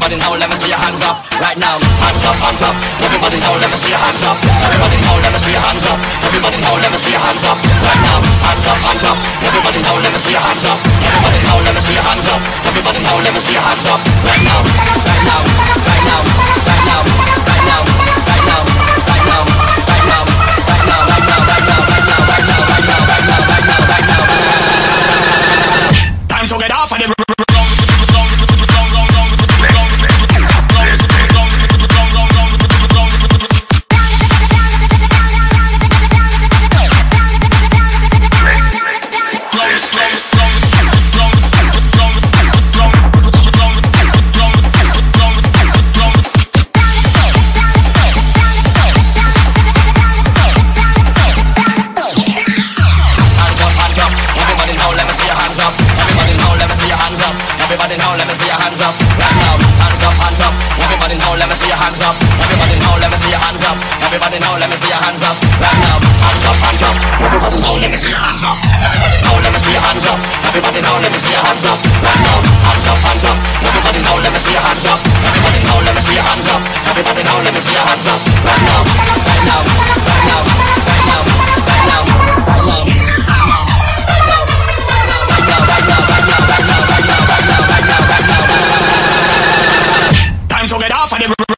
Everybody now, let me see your hands up. Right now, hands up, hands up. Everybody now, let me see your hands up. Everybody now, let me see your hands up. Everybody now, let me see your hands up. Right now, hands up, hands up. Everybody now, let me see your hands up. Everybody now, let me see your hands up. Everybody now, let me see your hands up. Right now, right now, right now, right now, right now, right now, right now, right now, right now, right now, right now, right now, right now, right now, right now, right now, right now, right now. Time to get off of the hands up. Everybody now, let me see your hands up. Everybody now, let me see your hands up. Right now, hands up, hands up. Everybody now, let me see your hands up. Everybody now, let me see your hands up. Everybody now, let me see your hands up. Right now, hands up, hands up. Everybody now, let me see your hands up. Everybody now, let me see your hands up. Everybody now, let me see your hands up. Right now, right now, right now. Time to get off of the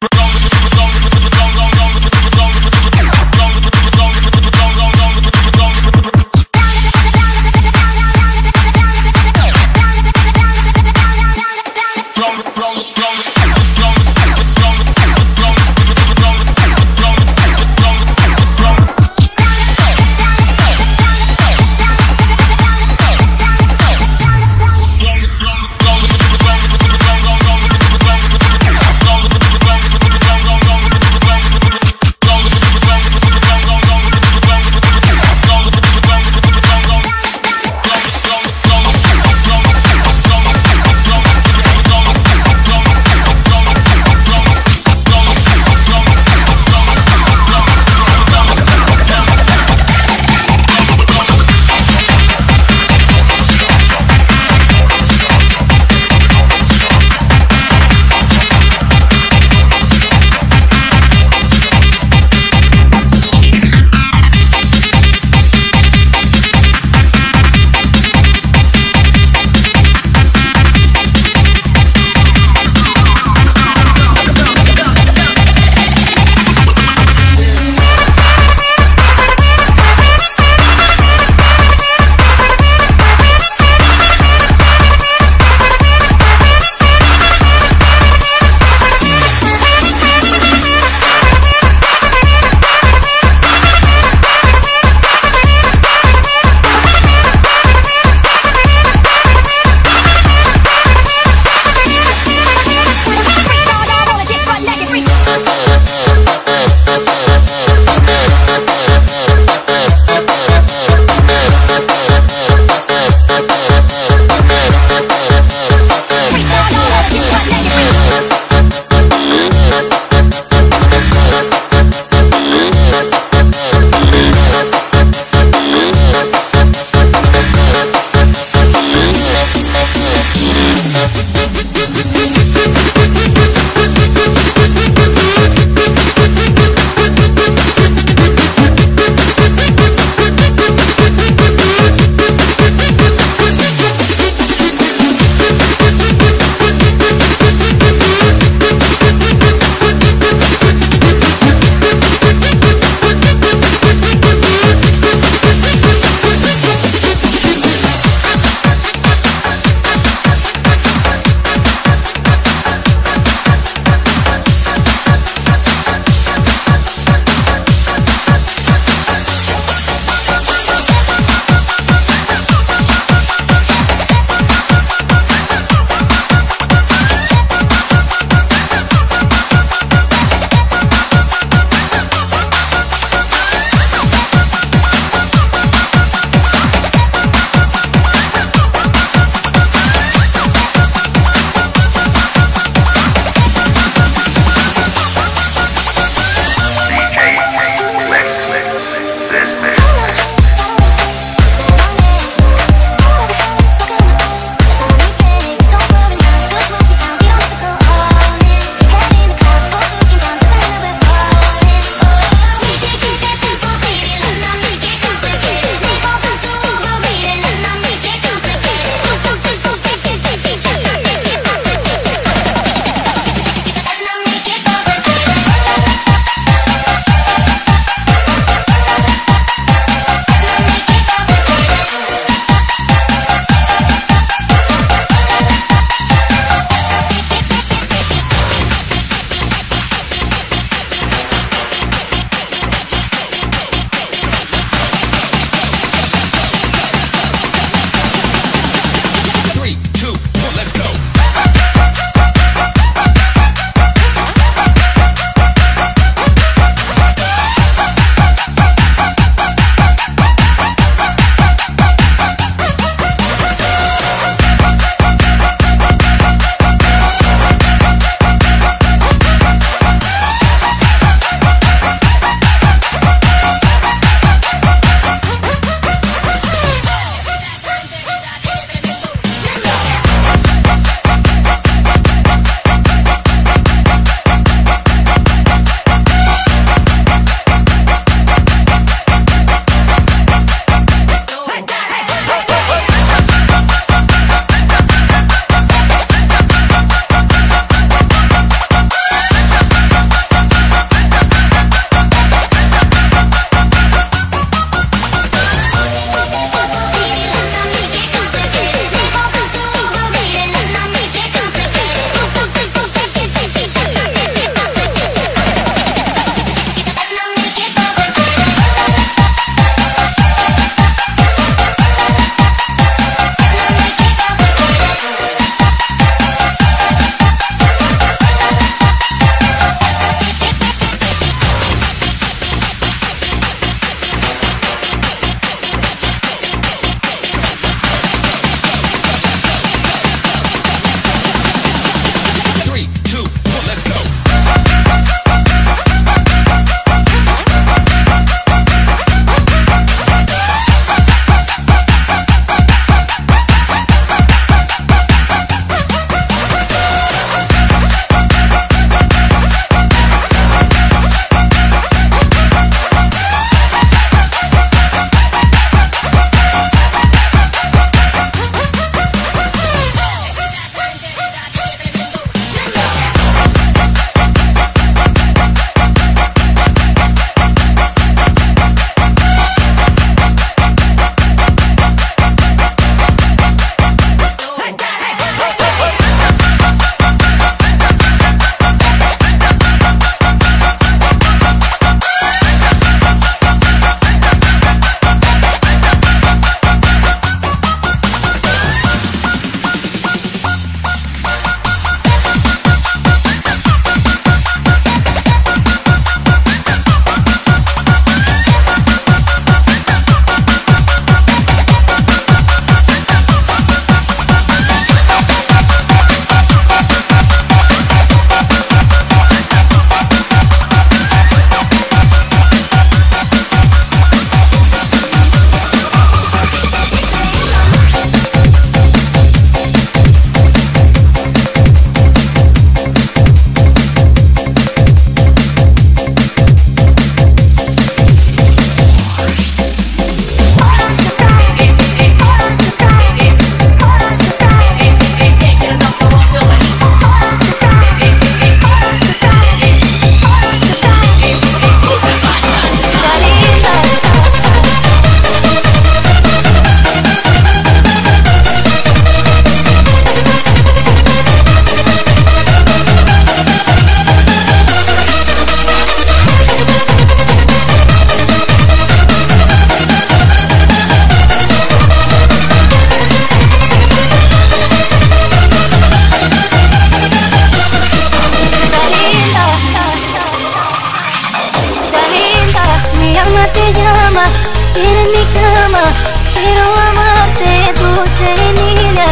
mi cama Quiero amarte, dulce niña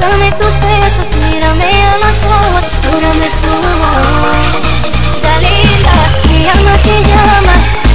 Dame tus besos, mírame a los ojos Júrame tú Dalila, mi alma te llama.